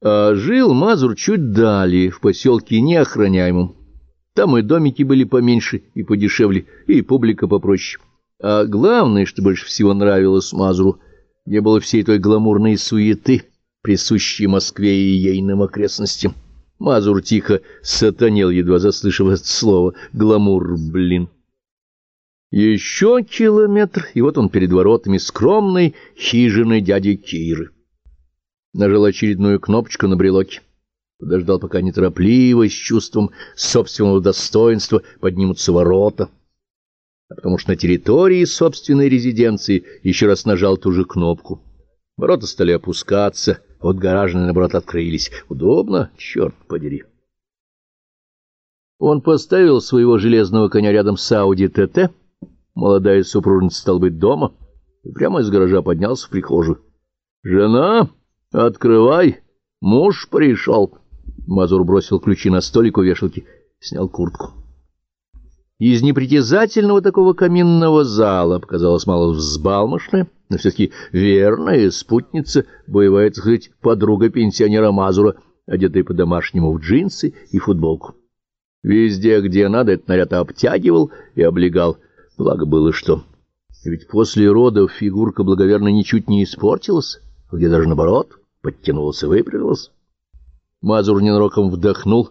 А жил Мазур чуть далее, в поселке неохраняемом. Там и домики были поменьше и подешевле, и публика попроще. А главное, что больше всего нравилось Мазуру, не было всей той гламурной суеты, присущей Москве и ейным окрестностям. Мазур тихо сатанел, едва заслышав это слово. Гламур, блин. Еще километр, и вот он перед воротами скромной хижины дяди Киры. Нажал очередную кнопочку на брелоке. Подождал, пока неторопливо, с чувством собственного достоинства поднимутся ворота. А потому что на территории собственной резиденции еще раз нажал ту же кнопку. Ворота стали опускаться, вот гаражные, наоборот, открылись. Удобно, черт подери. Он поставил своего железного коня рядом с Ауди ТТ. Молодая супружница стала быть дома, и прямо из гаража поднялся в прихожую. «Жена, открывай, муж пришел». Мазур бросил ключи на столик у вешалки, снял куртку. Из непритязательного такого каминного зала показалась мало взбалмошная, но все-таки верная спутница, боевая, так сказать, подруга пенсионера Мазура, одетая по-домашнему в джинсы и футболку. Везде, где надо, этот наряд обтягивал и облегал. Благо было что. Ведь после родов фигурка благоверно ничуть не испортилась, а где даже наоборот, подтянулась и выпрямилась. Мазур ненароком вдохнул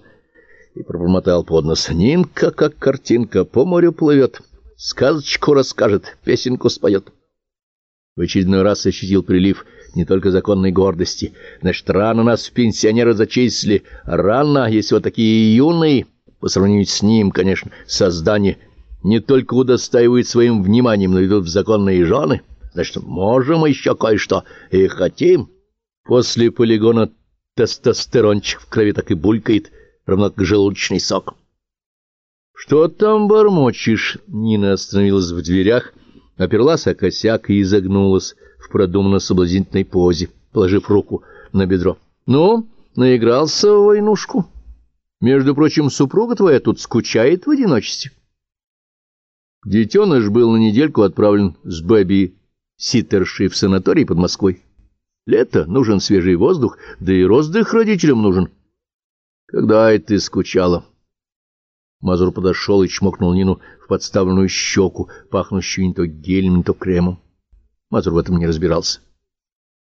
и пробормотал под нос. Нинка, как картинка, по морю плывет, сказочку расскажет, песенку споет. В очередной раз ощутил прилив не только законной гордости. Значит, рано нас в пенсионеры зачислили. Рано, если вот такие юные, по сравнению с ним, конечно, создание не только удостаивает своим вниманием, но идут в законные жены. Значит, можем еще кое-что и хотим. После полигона тестостерончик в крови так и булькает, равно как желудочный сок. «Что там бормочешь?» Нина остановилась в дверях, оперлась о косяк и изогнулась в продуманно соблазнительной позе, положив руку на бедро. «Ну, наигрался в войнушку? Между прочим, супруга твоя тут скучает в одиночестве». Детеныш был на недельку отправлен с Бэби Ситтерши в санаторий под Москвой. Лето, нужен свежий воздух, да и роздых родителям нужен. Когда это ты скучала? Мазур подошел и чмокнул Нину в подставленную щеку, пахнущую не то гелем, не то кремом. Мазур в этом не разбирался.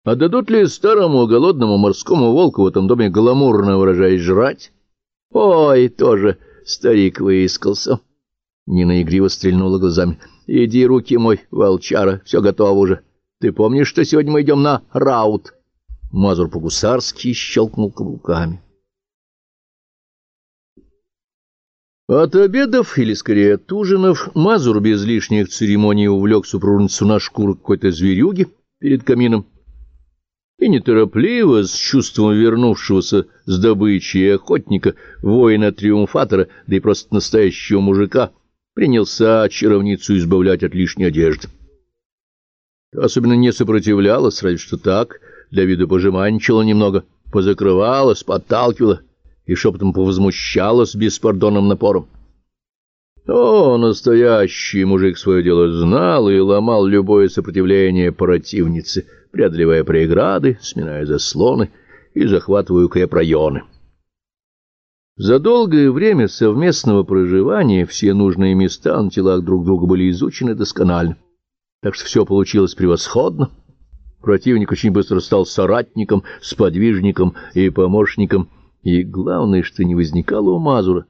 А дадут ли старому голодному морскому волку в этом доме гламурно выражаясь жрать? Ой, тоже старик выискался. Нина игриво стрельнула глазами. Иди, руки мой, волчара, все готово уже. Ты помнишь, что сегодня мы идем на раут? Мазур по-гусарски щелкнул каблуками. От обедов, или скорее от ужинов, Мазур без лишних церемоний увлек супружницу на шкуру какой-то зверюги перед камином и неторопливо, с чувством вернувшегося с добычи охотника, воина-триумфатора, да и просто настоящего мужика, принялся чаровницу избавлять от лишней одежды. Особенно не сопротивлялась, разве что так, для вида пожеманчила немного, позакрывалась, подталкивала — и шепотом повозмущалась беспардонным напором. О, настоящий мужик свое дело знал и ломал любое сопротивление противницы, преодолевая преграды, сминая заслоны и захватывая укрепрайоны. За долгое время совместного проживания все нужные места на телах друг друга были изучены досконально, так что все получилось превосходно. Противник очень быстро стал соратником, сподвижником и помощником — и главное, что не возникало у Мазура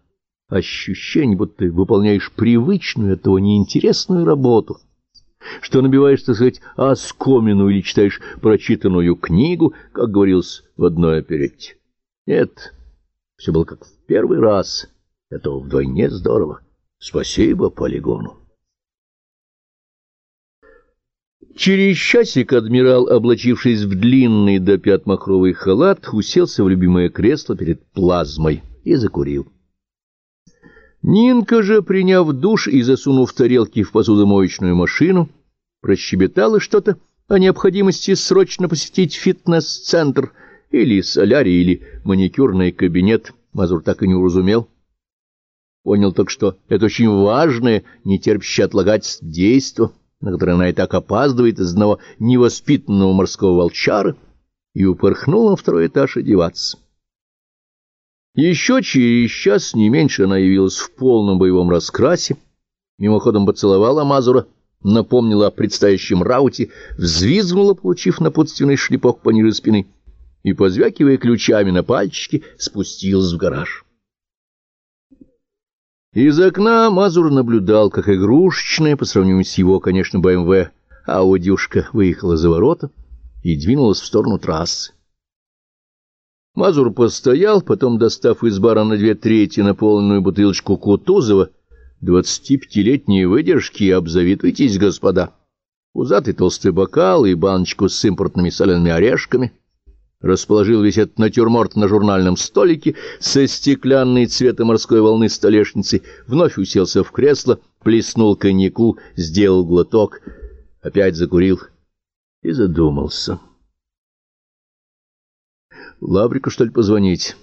ощущение, будто ты выполняешь привычную, этого неинтересную работу, что набиваешь, так сказать, оскомину или читаешь прочитанную книгу, как говорилось в одной оперетте. Нет, все было как в первый раз. Это вдвойне здорово. Спасибо полигону. Через часик адмирал, облачившись в длинный до пят махровый халат, уселся в любимое кресло перед плазмой и закурил. Нинка же, приняв душ и засунув тарелки в посудомоечную машину, прощебетала что-то о необходимости срочно посетить фитнес-центр или солярий, или маникюрный кабинет. Мазур так и не уразумел. Понял только, что это очень важное, не терпящее отлагать действо на которое она и так опаздывает из одного невоспитанного морского волчара, и упорхнул на второй этаж одеваться. Еще через час, не меньше, она явилась в полном боевом раскрасе, мимоходом поцеловала Мазура, напомнила о предстоящем рауте, взвизгнула, получив напутственный шлепок пониже спины, и, позвякивая ключами на пальчике, спустилась в гараж. Из окна Мазур наблюдал, как игрушечная, по сравнению с его, конечно, БМВ, аудюшка выехала за ворота и двинулась в сторону трассы. Мазур постоял, потом, достав из бара на две трети наполненную бутылочку Кутузова, двадцатипятилетние выдержки, обзавидуйтесь, господа, пузатый толстый бокал и баночку с импортными солеными орешками, расположил весь этот натюрморт на журнальном столике со стеклянной цвета морской волны столешницей, вновь уселся в кресло, плеснул коньяку, сделал глоток, опять закурил и задумался. Лаврику, что ли, позвонить?